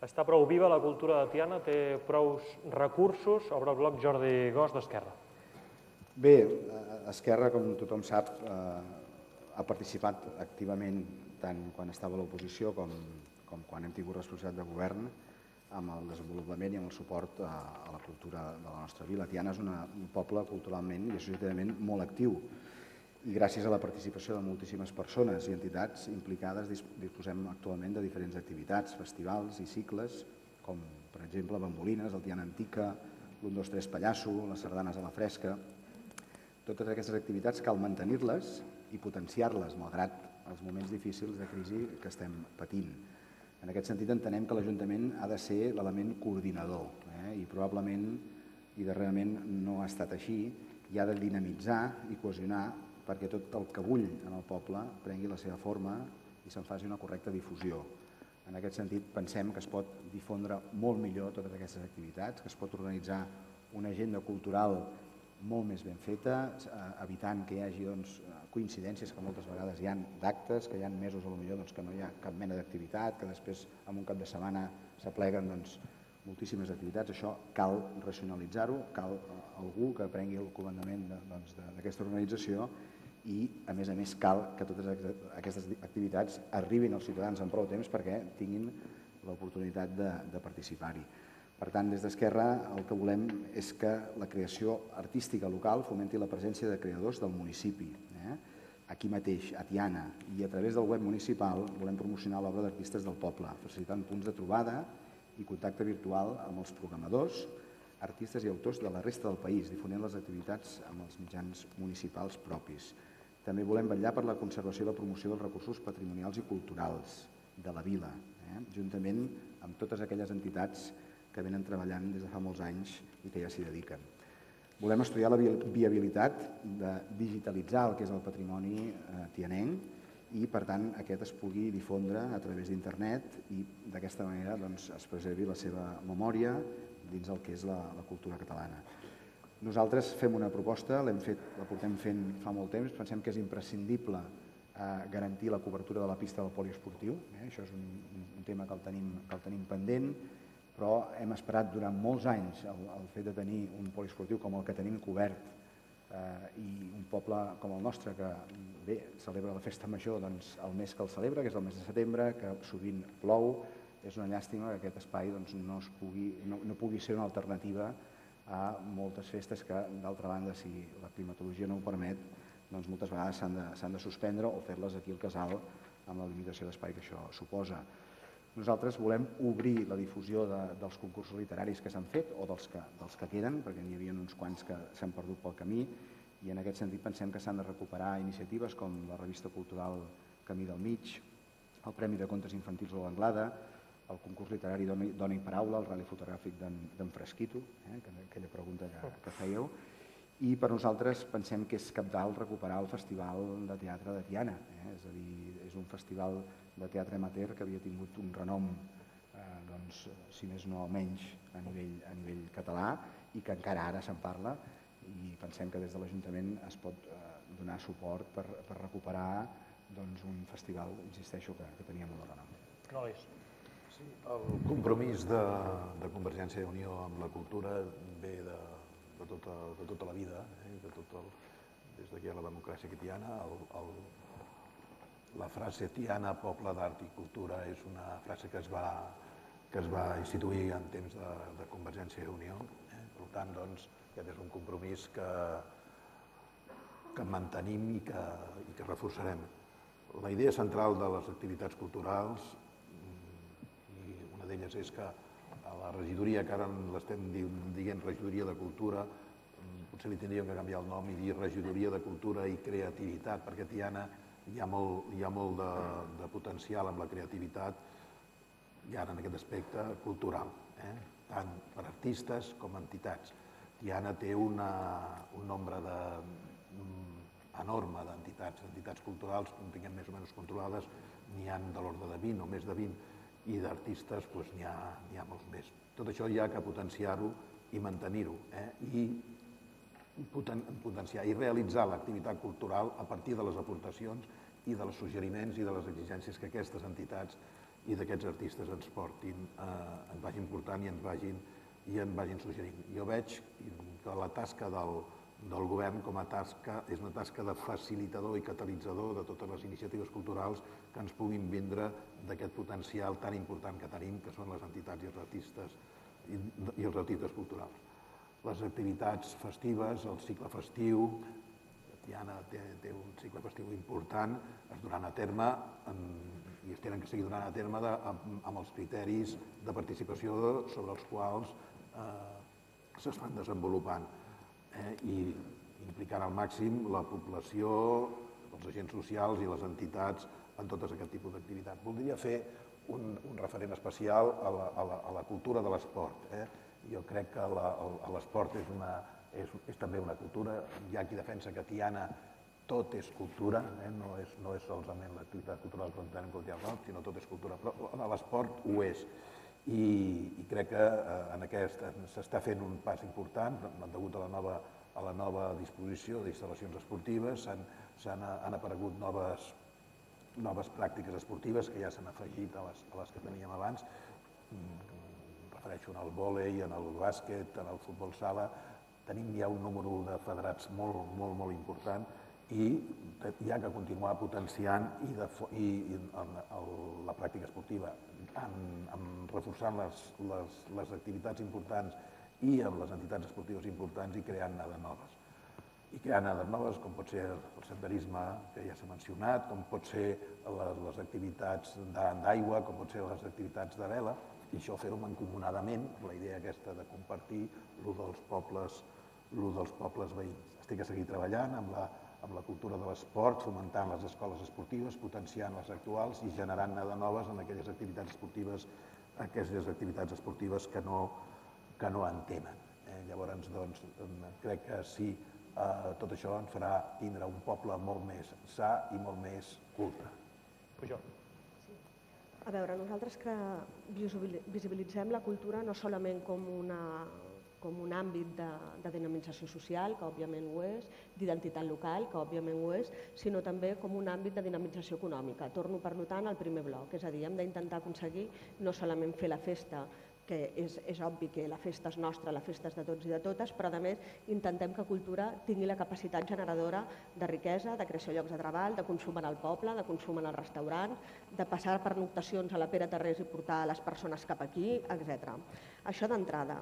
està prou viva la cultura de Tiana, té prou recursos, obre el bloc Jordi Gos d'Esquerra. Bé, Esquerra, com tothom sap, eh, ha participat activament tant quan estava a l'oposició com, com quan hem tingut responsabilitat de govern amb el desenvolupament i amb el suport a, a la cultura de la nostra vila. Tiana és una, un poble culturalment i associativament molt actiu i gràcies a la participació de moltíssimes persones i entitats implicades disposem actualment de diferents activitats, festivals i cicles, com per exemple Bambolines, el Tiana Antica, l'Un, dos, tres Pallasso, les sardanes a la fresca. Totes aquestes activitats cal mantenir-les i potenciar-les, malgrat els moments difícils de crisi que estem patint. En aquest sentit entenem que l'Ajuntament ha de ser l'element coordinador eh? i probablement i darrerament no ha estat així i ha de dinamitzar i cohesionar perquè tot el que vull en el poble prengui la seva forma i se'n faci una correcta difusió. En aquest sentit pensem que es pot difondre molt millor totes aquestes activitats, que es pot organitzar una agenda cultural molt més ben feta, eh, evitant que hi hagi doncs, coincidències que moltes vegades hi han d'actes, que hi ha mesos lo millor doncs, que no hi ha cap mena d'activitat, que després en un cap de setmana s'apleguen doncs, moltíssimes activitats. Això cal racionalitzar-ho, cal eh, algú que prengui el comandament doncs, d'aquesta doncs, organització i, a més a més, cal que totes aquestes activitats arribin als ciutadans en prou temps perquè tinguin l'oportunitat de, de participar-hi. Per tant, des d'Esquerra el que volem és que la creació artística local fomenti la presència de creadors del municipi. Eh? Aquí mateix, a Tiana, i a través del web municipal volem promocionar l'obra d'artistes del poble, facilitant punts de trobada i contacte virtual amb els programadors, artistes i autors de la resta del país, difonent les activitats amb els mitjans municipals propis. També volem vetllar per la conservació i la promoció dels recursos patrimonials i culturals de la vila, eh? juntament amb totes aquelles entitats que venen treballant des de fa molts anys i que ja s'hi dediquen. Volem estudiar la viabilitat de digitalitzar el que és el patrimoni eh, tianenc i, per tant, aquest es pugui difondre a través d'internet i d'aquesta manera doncs, es preservi la seva memòria dins el que és la, la cultura catalana. Nosaltres fem una proposta, l'hem fet, la portem fent fa molt temps, pensem que és imprescindible eh, garantir la cobertura de la pista del poliesportiu, eh? això és un, un tema que el tenim, que el tenim pendent, però hem esperat durant molts anys el, el fet de tenir un poliesportiu com el que tenim cobert eh, i un poble com el nostre que bé, celebra la festa major doncs, el mes que el celebra, que és el mes de setembre, que sovint plou, és una llàstima que aquest espai doncs, no, es pugui, no, no pugui ser una alternativa a moltes festes que, d'altra banda, si la climatologia no ho permet, doncs moltes vegades s'han de, de suspendre o fer-les aquí al casal amb la limitació d'espai que això suposa. Nosaltres volem obrir la difusió de, dels concursos literaris que s'han fet o dels que, dels que queden, perquè n'hi havia uns quants que s'han perdut pel camí, i en aquest sentit pensem que s'han de recuperar iniciatives com la revista cultural Camí del Mig, el Premi de Contes Infantils de l'Anglada, el concurs literari Dona, Dona i Paraula, el rally fotogràfic d'en Fresquito, eh, aquella pregunta que, que fèieu, i per nosaltres pensem que és capdalt recuperar el Festival de Teatre de Tiana, eh? és a dir, és un festival de teatre amateur que havia tingut un renom, eh, doncs, si més no menys, a nivell, a nivell català i que encara ara se'n parla i pensem que des de l'Ajuntament es pot eh, donar suport per, per recuperar doncs, un festival, insisteixo, que, que tenia molt de renom. Nois. El compromís de, de Convergència i Unió amb la cultura ve de, de, tota, de tota la vida, eh? de tot el, des hi ha la democràcia cristiana, el, el, la frase Tiana, poble d'art i cultura, és una frase que es va, que es va instituir en temps de, de Convergència i Unió. Eh? Per tant, doncs, aquest és un compromís que, que mantenim i que, i que reforçarem. La idea central de les activitats culturals, d'elles és que a la regidoria, que ara l'estem dient regidoria de cultura, mm, potser li tindríem que canviar el nom i dir regidoria de cultura i creativitat, perquè Tiana hi ha molt, hi ha molt de, de potencial amb la creativitat i ara en aquest aspecte cultural, eh? tant per artistes com entitats. Tiana té una, un nombre de, um, enorme d'entitats, entitats culturals, tinguem més o menys controlades, n'hi han de l'ordre de 20 o més de 20, i d'artistes doncs, n'hi ha, ha molts més. Tot això hi ha que potenciar-ho i mantenir-ho. Eh? I potenciar i realitzar l'activitat cultural a partir de les aportacions i dels suggeriments i de les exigències que aquestes entitats i d'aquests artistes ens portin, eh, ens vagin portant i ens vagin, i ens vagin suggerint. Jo veig que la tasca del, del govern com a tasca és una tasca de facilitador i catalitzador de totes les iniciatives culturals que ens puguin vindre d'aquest potencial tan important que tenim, que són les entitats i els artistes i, i els artistes culturals. Les activitats festives, el cicle festiu, Tiana té, té un cicle festiu important, es duran a terme en, i es tenen que seguir donant a terme de, amb, amb els criteris de participació sobre els quals eh, s'estan desenvolupant eh, i implicant al màxim la població, els agents socials i les entitats en totes aquest tipus d'activitats. Voldria fer un, un referent especial a la, a la, a la cultura de l'esport. Eh? Jo crec que l'esport és, una, és, és també una cultura. Hi ha qui defensa que Tiana tot és cultura, eh? no, és, no és solament l'activitat cultural que entenem quotidiana, sinó tot és cultura, però l'esport ho és. I, i crec que eh, en aquest s'està fent un pas important, degut a la nova, a la nova disposició d'instal·lacions esportives, han, han aparegut noves, noves pràctiques esportives que ja s'han afegit a les, a les que teníem abans, mm, refereixo en el vòlei, en el bàsquet, en el futbol sala, tenim ja un número de federats molt, molt, molt important i hi ha que continuar potenciant i, de, i, i el, el, la pràctica esportiva, amb, amb reforçant les, les, les activitats importants i amb les entitats esportives importants i creant dades noves. I creant dades noves, com pot ser el senderisme, que ja s'ha mencionat, com pot ser les, les activitats d'aigua, com pot ser les activitats de vela, i això fer-ho mancomunadament, la idea aquesta de compartir lo dels pobles, lo dels pobles veïns. Estic a seguir treballant amb la, amb la cultura de l'esport, fomentant les escoles esportives, potenciant les actuals i generant de noves en aquelles activitats esportives, aquelles activitats esportives que no, que no en tenen. Eh? Llavors, doncs, crec que sí, eh, tot això ens farà tindre un poble molt més sa i molt més culte. Pujol. A veure, nosaltres que visibilitzem la cultura no solament com una com un àmbit de, de dinamització social, que òbviament ho és, d'identitat local, que òbviament ho és, sinó també com un àmbit de dinamització econòmica. Torno, per tant, al primer bloc, és a dir, hem d'intentar aconseguir no solament fer la festa que és, és obvi que la festa és nostra, la festa és de tots i de totes, però a més intentem que cultura tingui la capacitat generadora de riquesa, de creació de llocs de treball, de consum en el poble, de consum en el restaurant, de passar per noctacions a la Pere Terrés i portar les persones cap aquí, etc. Això d'entrada.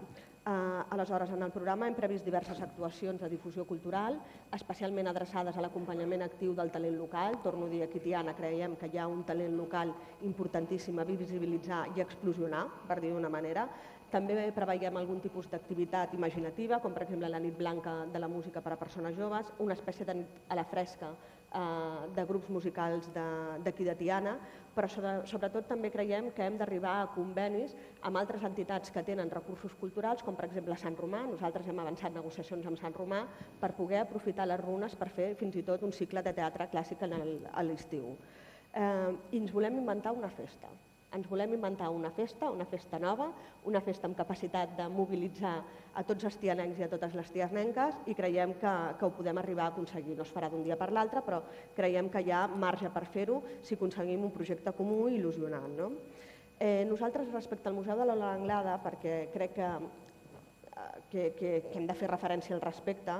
Uh, aleshores, en el programa hem previst diverses actuacions de difusió cultural, especialment adreçades a l'acompanyament actiu del talent local. Torno a dir, aquí Tiana creiem que hi ha un talent local importantíssim a visibilitzar i explosionar, per dir d'una manera. També preveiem algun tipus d'activitat imaginativa, com per exemple la nit blanca de la música per a persones joves, una espècie de nit a la fresca eh, de grups musicals d'aquí de, de Tiana, però sobretot també creiem que hem d'arribar a convenis amb altres entitats que tenen recursos culturals, com per exemple Sant Romà. Nosaltres hem avançat negociacions amb Sant Romà per poder aprofitar les runes per fer fins i tot un cicle de teatre clàssic a l'estiu. Eh, I ens volem inventar una festa. Ens volem inventar una festa, una festa nova, una festa amb capacitat de mobilitzar a tots els tianencs i a totes les tianenques i creiem que, que ho podem arribar a aconseguir. No es farà d'un dia per l'altre, però creiem que hi ha marge per fer-ho si aconseguim un projecte comú i il·lusionant. No? Eh, nosaltres, respecte al Museu de l'Ola Anglada, perquè crec que, que, que, que hem de fer referència al respecte,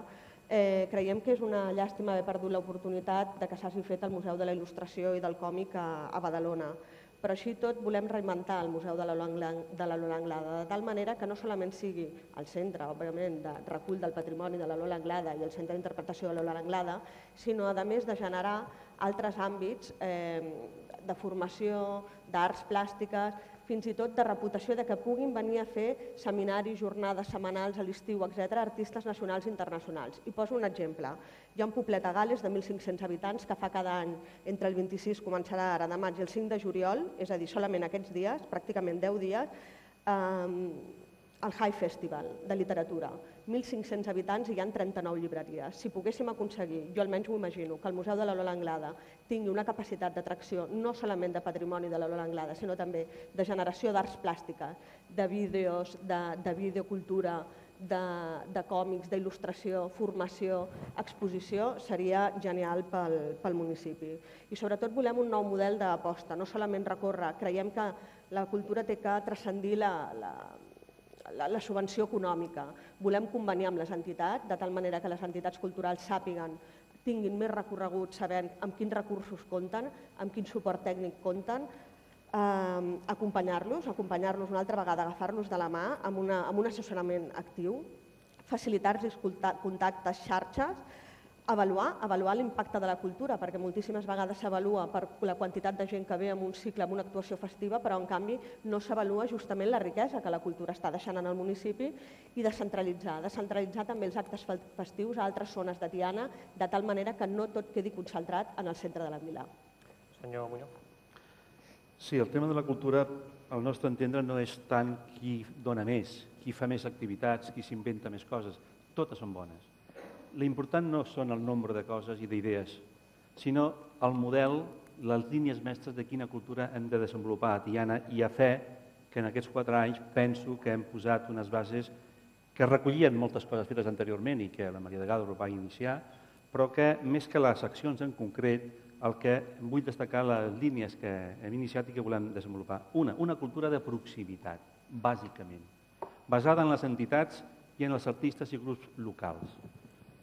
eh, creiem que és una llàstima haver perdut l'oportunitat de que s'hagi fet el Museu de la Il·lustració i del Còmic a, a Badalona però així tot volem reinventar el Museu de la Lola Anglada, de tal manera que no solament sigui el centre, òbviament, de recull del patrimoni de la Lola Anglada i el centre d'interpretació de la Lola Anglada, sinó, a més, de generar altres àmbits eh, de formació, d'arts plàstiques, fins i tot de reputació de que puguin venir a fer seminaris, jornades setmanals a l'estiu, etc artistes nacionals i internacionals. I poso un exemple. Hi ha un poblet a Gales de 1.500 habitants que fa cada any, entre el 26, començarà ara de maig i el 5 de juliol, és a dir, solament aquests dies, pràcticament 10 dies, eh, el High Festival de literatura. 1.500 habitants i hi ha 39 llibreries. Si poguéssim aconseguir, jo almenys m'ho imagino, que el Museu de la Lola Anglada tingui una capacitat d'atracció no solament de patrimoni de la Lola Anglada, sinó també de generació d'arts plàstiques, de vídeos, de, de videocultura, de, de còmics, d'il·lustració, formació, exposició, seria genial pel, pel municipi. I sobretot volem un nou model d'aposta, no solament recórrer, creiem que la cultura té que transcendir la, la, la, la subvenció econòmica. Volem convenir amb les entitats, de tal manera que les entitats culturals sàpiguen tinguin més recorregut sabent amb quins recursos compten, amb quin suport tècnic compten, eh, acompanyar-los, acompanyar-los una altra vegada, agafar-los de la mà amb, una, amb un assessorament actiu, facilitar-los contactes, xarxes, avaluar, avaluar l'impacte de la cultura, perquè moltíssimes vegades s'avalua per la quantitat de gent que ve en un cicle, en una actuació festiva, però en canvi no s'avalua justament la riquesa que la cultura està deixant en el municipi i descentralitzar, descentralitzar també els actes festius a altres zones de Tiana, de tal manera que no tot quedi concentrat en el centre de la vila. Senyor Muñoz. Sí, el tema de la cultura, al nostre entendre, no és tant qui dona més, qui fa més activitats, qui s'inventa més coses. Totes són bones l'important no són el nombre de coses i d'idees, sinó el model, les línies mestres de quina cultura hem de desenvolupar a Tiana i a fe que en aquests quatre anys penso que hem posat unes bases que recollien moltes coses fetes anteriorment i que la Maria de Gado va iniciar, però que més que les accions en concret, el que vull destacar les línies que hem iniciat i que volem desenvolupar. Una, una cultura de proximitat, bàsicament, basada en les entitats i en els artistes i grups locals.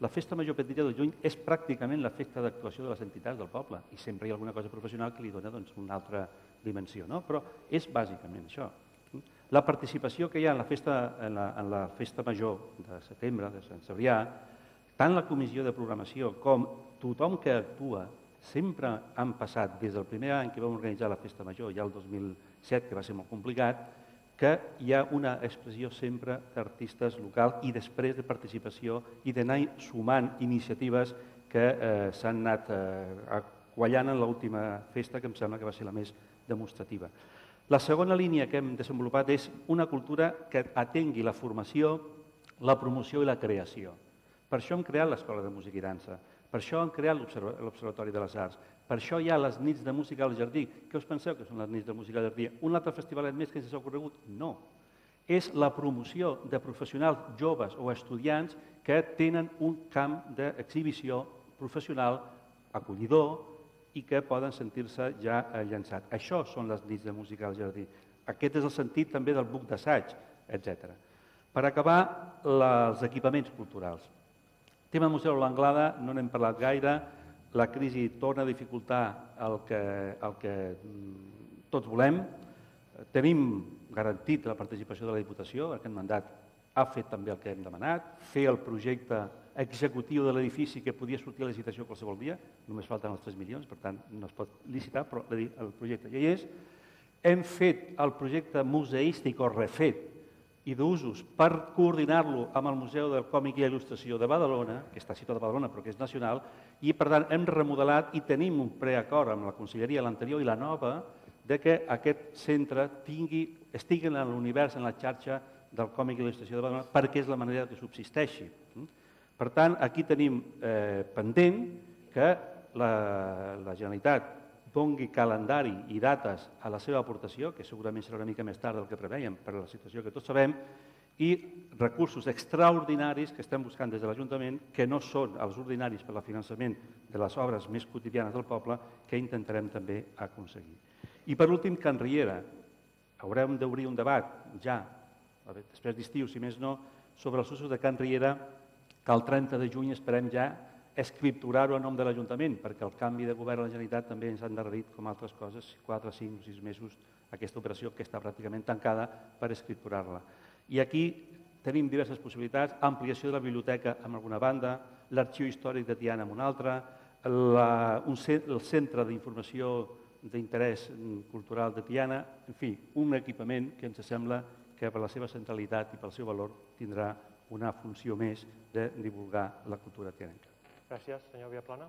La festa major petita de juny és pràcticament la festa d'actuació de les entitats del poble i sempre hi ha alguna cosa professional que li dona doncs, una altra dimensió, no? però és bàsicament això. La participació que hi ha en la festa, en la, en la festa major de setembre, de Sant Cebrià, tant la comissió de programació com tothom que actua sempre han passat, des del primer any que vam organitzar la festa major, ja el 2007, que va ser molt complicat, que hi ha una expressió sempre d'artistes locals i després de participació i d'anar sumant iniciatives que eh, s'han anat eh, quallant en l'última festa, que em sembla que va ser la més demostrativa. La segona línia que hem desenvolupat és una cultura que atengui la formació, la promoció i la creació. Per això hem creat l'Escola de Música i Dansa, per això hem creat l'Observatori de les Arts, per això hi ha les nits de música al jardí. Què us penseu que són les nits de música al jardí? Un altre festivalet més que ens ha ocorregut? No. És la promoció de professionals joves o estudiants que tenen un camp d'exhibició professional acollidor i que poden sentir-se ja llançats. Això són les nits de música al jardí. Aquest és el sentit també del buc d'assaig, etc. Per acabar, els equipaments culturals. Tema Museu l'Anglada no n'hem parlat gaire, la crisi torna a dificultar el que, el que mm, tots volem. Tenim garantit la participació de la Diputació, aquest mandat ha fet també el que hem demanat, fer el projecte executiu de l'edifici que podia sortir a licitació qualsevol dia, només falten els 3 milions, per tant no es pot licitar, però el projecte ja hi és. Hem fet el projecte museístic o refet i d'usos per coordinar-lo amb el Museu del Còmic i Il·lustració de Badalona, que està situat a Badalona però que és nacional, i per tant hem remodelat i tenim un preacord amb la Conselleria, l'anterior i la nova, de que aquest centre tingui, estigui en l'univers, en la xarxa del còmic i il·lustració de Badalona, perquè és la manera que subsisteixi. Per tant, aquí tenim eh, pendent que la, la Generalitat dongui calendari i dates a la seva aportació, que segurament serà una mica més tard del que preveiem per la situació que tots sabem, i recursos extraordinaris que estem buscant des de l'Ajuntament, que no són els ordinaris per al finançament de les obres més quotidianes del poble, que intentarem també aconseguir. I per últim, Can Riera. Haurem d'obrir un debat ja, després d'estiu, si més no, sobre els usos de Can Riera, que el 30 de juny esperem ja escripturar-ho a nom de l'Ajuntament, perquè el canvi de govern de la Generalitat també ens ha endarrerit, com altres coses, 4, 5 o 6 mesos aquesta operació que està pràcticament tancada per escripturar-la. I aquí tenim diverses possibilitats, ampliació de la biblioteca amb alguna banda, l'arxiu històric de Tiana amb una altra, la, un, el centre d'informació d'interès cultural de Tiana, en fi, un equipament que ens sembla que per la seva centralitat i pel seu valor tindrà una funció més de divulgar la cultura tianenca. Gràcies, senyor Viaplana.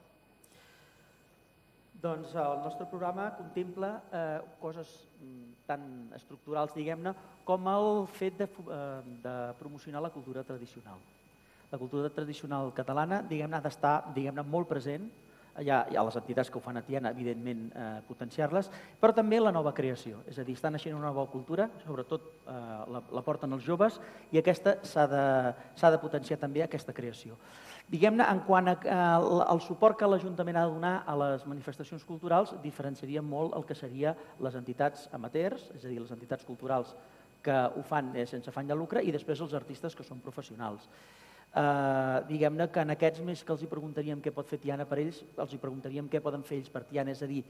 Doncs el nostre programa contempla eh, coses mm, tan estructurals, diguem-ne, com el fet de, eh, de promocionar la cultura tradicional. La cultura tradicional catalana, diguem-ne, ha d'estar, diguem-ne, molt present hi ha, hi ha les entitats que ho fan a Tiana, evidentment, eh, potenciar-les, però també la nova creació, és a dir, està naixent una nova cultura, sobretot eh, la, la porten els joves, i aquesta s'ha de, de potenciar també aquesta creació. Diguem-ne, en quant al, al suport que l'Ajuntament ha de donar a les manifestacions culturals, diferenciaria molt el que seria les entitats amateurs, és a dir, les entitats culturals que ho fan eh, sense afany de lucre, i després els artistes que són professionals. Eh, diguem-ne que en aquests més que els hi preguntaríem què pot fer Tiana per ells, els hi preguntaríem què poden fer ells per Tiana, és a dir,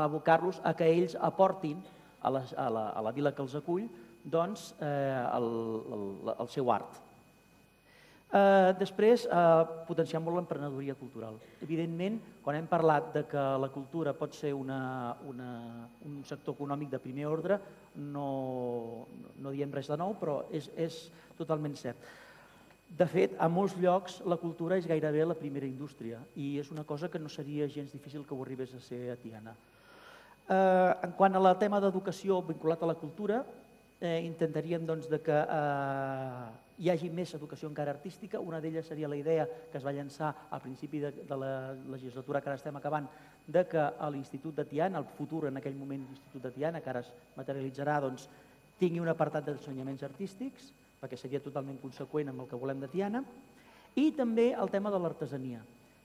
abocar-los a que ells aportin a la, a la, a la vila que els acull doncs, eh, el, el, el seu art. Eh, després, eh, potenciar molt l'emprenedoria cultural. Evidentment, quan hem parlat de que la cultura pot ser una, una, un sector econòmic de primer ordre, no, no diem res de nou, però és, és totalment cert. De fet, a molts llocs la cultura és gairebé la primera indústria i és una cosa que no seria gens difícil que ho arribés a ser a Tiana. Eh, en quant a la tema d'educació vinculat a la cultura, eh, intentaríem doncs, de que eh, hi hagi més educació encara artística. Una d'elles seria la idea que es va llançar al principi de, de la legislatura que ara estem acabant, de que a l'Institut de Tiana, el futur en aquell moment l'Institut de Tiana, que ara es materialitzarà, doncs, tingui un apartat d'ensenyaments artístics, perquè seria totalment conseqüent amb el que volem de Tiana, i també el tema de l'artesania.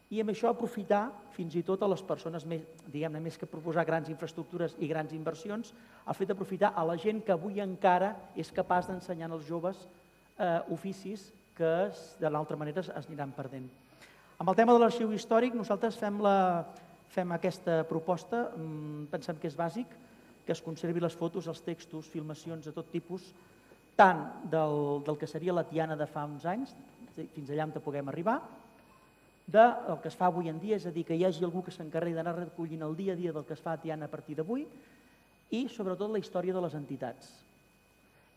I amb això aprofitar fins i tot a les persones més, diguem-ne, més que proposar grans infraestructures i grans inversions, el fet d'aprofitar a la gent que avui encara és capaç d'ensenyar als joves eh, oficis que de l'altra manera es, aniran perdent. Amb el tema de l'arxiu històric, nosaltres fem, la, fem aquesta proposta, mm, pensem que és bàsic, que es conservi les fotos, els textos, filmacions de tot tipus, tant del, del que seria la Tiana de fa uns anys, fins allà on puguem arribar, del que es fa avui en dia, és a dir, que hi hagi algú que s'encarregui d'anar recollint el dia a dia del que es fa a Tiana a partir d'avui, i sobretot la història de les entitats.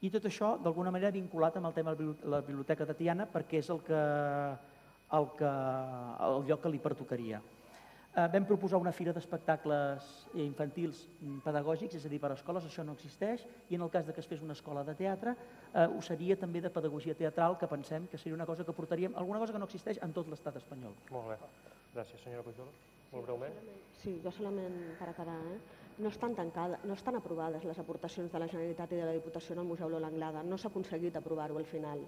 I tot això, d'alguna manera, vinculat amb el tema de la Biblioteca de Tiana, perquè és el, que, el, que, el lloc que li pertocaria. Eh, vam proposar una fira d'espectacles infantils pedagògics, és a dir, per a escoles, això no existeix, i en el cas de que es fes una escola de teatre, eh, ho seria també de pedagogia teatral, que pensem que seria una cosa que portaríem, alguna cosa que no existeix en tot l'estat espanyol. Molt bé. Gràcies, senyora Pujol. Molt breument. Sí, jo solament per acabar, eh? no estan, tancades, no estan aprovades les aportacions de la Generalitat i de la Diputació al Museu Lola Anglada. No s'ha aconseguit aprovar-ho al final.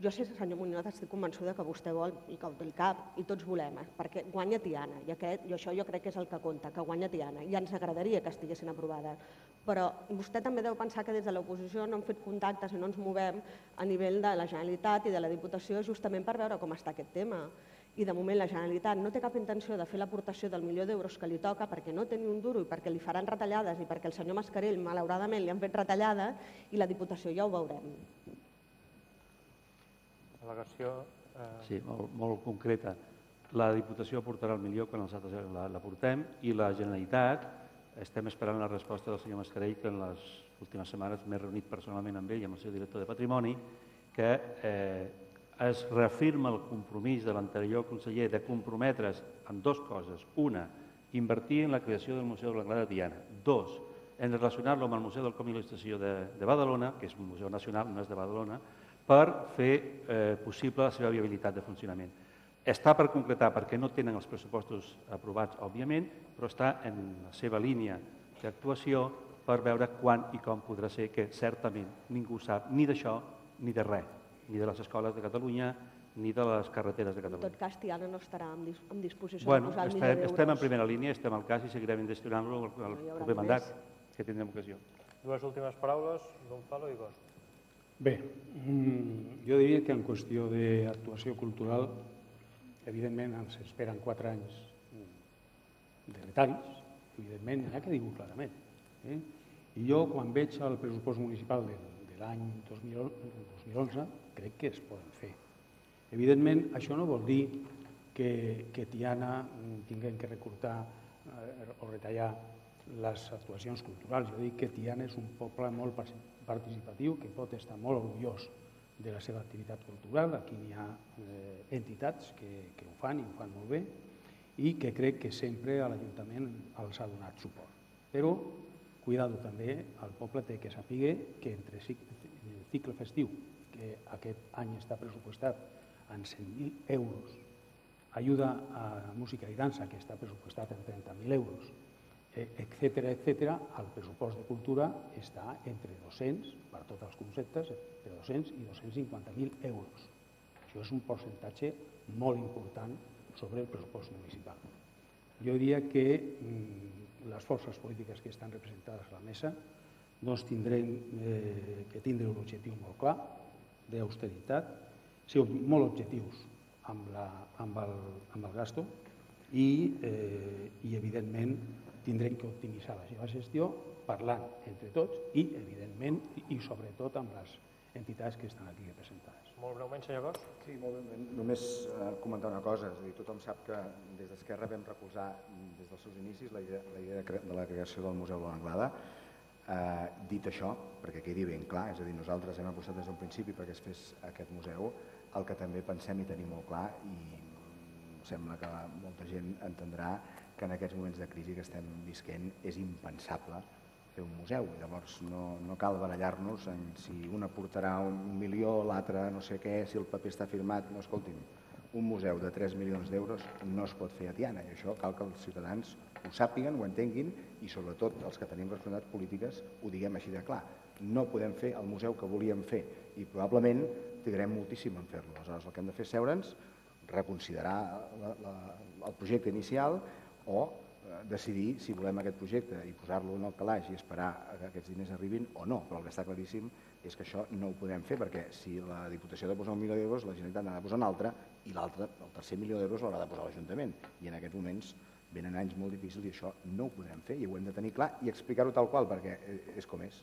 Jo, sí, senyor Muñoz, estic convençuda que vostè vol i que ho té el cap i tots volem, eh? perquè guanya Tiana i, aquest, i això jo crec que és el que compta, que guanya Tiana i ens agradaria que estiguessin aprovades. Però vostè també deu pensar que des de l'oposició no hem fet contactes i no ens movem a nivell de la Generalitat i de la Diputació justament per veure com està aquest tema i de moment la Generalitat no té cap intenció de fer l'aportació del milió d'euros que li toca perquè no té ni un duro i perquè li faran retallades i perquè el senyor Mascarell, malauradament, li han fet retallades i la Diputació ja ho veurem. Delegació... Eh... Sí, molt, molt concreta. La Diputació aportarà el milió quan nosaltres la, la portem i la Generalitat estem esperant la resposta del senyor Mascarell que en les últimes setmanes m'he reunit personalment amb ell i amb el seu director de Patrimoni que eh, es reafirma el compromís de l'anterior conseller de comprometre's amb dues coses. Una, invertir en la creació del Museu de l'Anglada de Tiana. Dos, en relacionar-lo amb el Museu del Com de, de Badalona, que és un museu nacional, no és de Badalona, per fer eh, possible la seva viabilitat de funcionament. Està per concretar perquè no tenen els pressupostos aprovats, òbviament, però està en la seva línia d'actuació per veure quan i com podrà ser, que certament ningú sap ni d'això ni de res ni de les escoles de Catalunya, ni de les carreteres de Catalunya. En tot cas, Tiana no estarà en, dis en disposició bueno, de posar el estem, milió estem en primera línia, estem al cas i seguirem gestionant-lo el, el No proper mandat, que tindrem ocasió. Dues últimes paraules, Gonzalo i Gos. Bé, mm, jo diria que en qüestió d'actuació cultural, evidentment ens esperen quatre anys de retalls, evidentment, ha que dir-ho clarament. Eh? I jo, quan veig el pressupost municipal de, de l'any 2011, crec que es poden fer. Evidentment, això no vol dir que, que Tiana tinguem que recurtar eh, o retallar les actuacions culturals. Jo dic que Tiana és un poble molt participatiu que pot estar molt orgullós de la seva activitat cultural. Aquí hi ha eh, entitats que, que ho fan i ho fan molt bé i que crec que sempre a l'Ajuntament els ha donat suport. Però, cuidado també, el poble té que saber que entre cicle festiu que aquest any està pressupostat en 100.000 euros Ajuda a música i dansa, que està pressupostat en 30.000 euros, etcètera, etcètera, el pressupost de cultura està entre 200, per tots els conceptes, entre 200 i 250.000 euros. Això és un percentatge molt important sobre el pressupost municipal. Jo diria que mm, les forces polítiques que estan representades a la mesa doncs tindrem eh, que tindre un objectiu molt clar d'austeritat, ser molt objectius amb, la, amb, el, amb el gasto i, eh, tindrem que optimitzar la seva gestió parlant entre tots i evidentment i, sobretot amb les entitats que estan aquí representades. Molt breument, senyor Gos. Sí, molt bé. Només eh, comentar una cosa. És a dir, tothom sap que des d'Esquerra vam recolzar mm, des dels seus inicis la idea, la idea de la creació del Museu de l'Anglada. Eh, dit això, perquè quedi ben clar, és a dir, nosaltres hem apostat des d'un principi perquè es fes aquest museu, el que també pensem i tenim molt clar i mm, sembla que molta gent entendrà que en aquests moments de crisi que estem visquent és impensable fer un museu. Llavors no, no cal barallar-nos en si un aportarà un milió, l'altre no sé què, si el paper està firmat. No, escolti'm, un museu de 3 milions d'euros no es pot fer a Tiana i això cal que els ciutadans ho sàpiguen, ho entenguin i sobretot els que tenim responsabilitats polítiques ho diguem així de clar. No podem fer el museu que volíem fer i probablement trigarem moltíssim en fer-lo. Aleshores el que hem de fer és seure'ns, reconsiderar la, la, el projecte inicial o eh, decidir si volem aquest projecte i posar-lo en el calaix i esperar que aquests diners arribin o no, però el que està claríssim és que això no ho podem fer perquè si la Diputació ha de posar un milió d'euros, la Generalitat n'ha de posar un altre i l'altre, el tercer milió d'euros l'haurà de posar l'Ajuntament i en aquests moments venen anys molt difícils i això no ho podem fer i ho hem de tenir clar i explicar-ho tal qual perquè eh, és com és.